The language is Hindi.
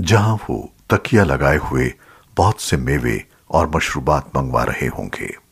जहाँ वो तकिया लगाए हुए बहुत से मेवे और मशरूबात मंगवा रहे होंगे।